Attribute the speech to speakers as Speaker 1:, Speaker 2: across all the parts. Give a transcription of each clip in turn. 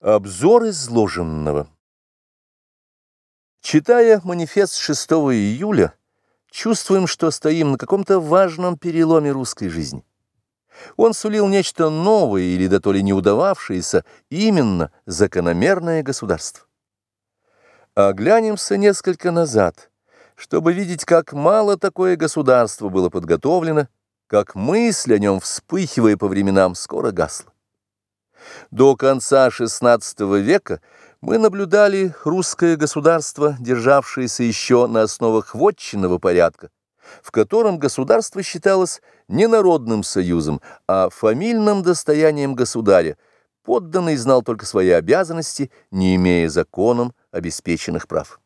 Speaker 1: Обзор изложенного Читая манифест 6 июля, чувствуем, что стоим на каком-то важном переломе русской жизни. Он сулил нечто новое или да то ли не удававшееся, именно закономерное государство. Оглянемся несколько назад, чтобы видеть, как мало такое государство было подготовлено, как мысль о нем, вспыхивая по временам, скоро гасла. До конца XVI века мы наблюдали русское государство, державшееся еще на основах вотчинного порядка, в котором государство считалось не народным союзом, а фамильным достоянием государя, подданный знал только свои обязанности, не имея законом обеспеченных прав.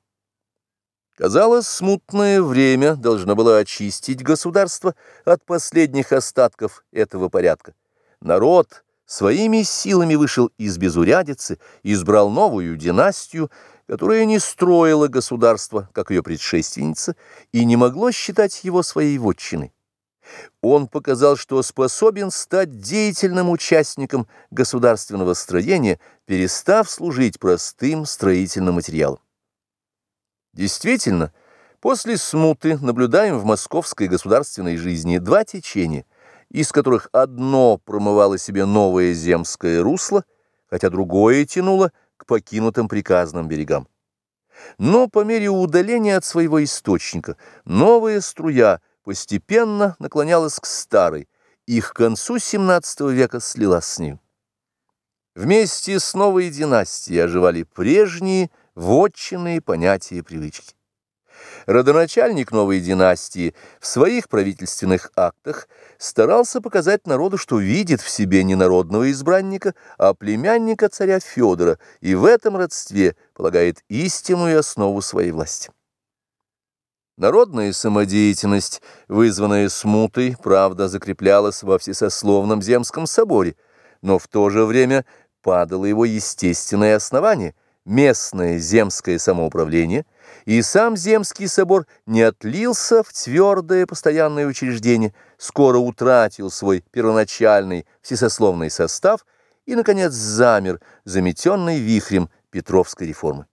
Speaker 1: Казалось, смутное время должно было очистить государство от последних остатков этого порядка. Народ – своими силами вышел из безурядицы, избрал новую династию, которая не строила государство, как ее предшественница, и не могло считать его своей вотчиной. Он показал, что способен стать деятельным участником государственного строения, перестав служить простым строительным материалом. Действительно, после смуты наблюдаем в московской государственной жизни два течения – из которых одно промывало себе новое земское русло, хотя другое тянуло к покинутым приказным берегам. Но по мере удаления от своего источника новая струя постепенно наклонялась к старой, и к концу XVII века слилась с ней. Вместе с новой династией оживали прежние вотчинные понятия и привычки. Родоначальник новой династии в своих правительственных актах старался показать народу, что видит в себе не народного избранника, а племянника царя Федора, и в этом родстве полагает истинную основу своей власти. Народная самодеятельность, вызванная смутой, правда, закреплялась во всесословном земском соборе, но в то же время падало его естественное основание – местное земское самоуправление, и сам Земский собор не отлился в твердое постоянное учреждение, скоро утратил свой первоначальный всесословный состав и, наконец, замер, заметенный вихрем Петровской реформы.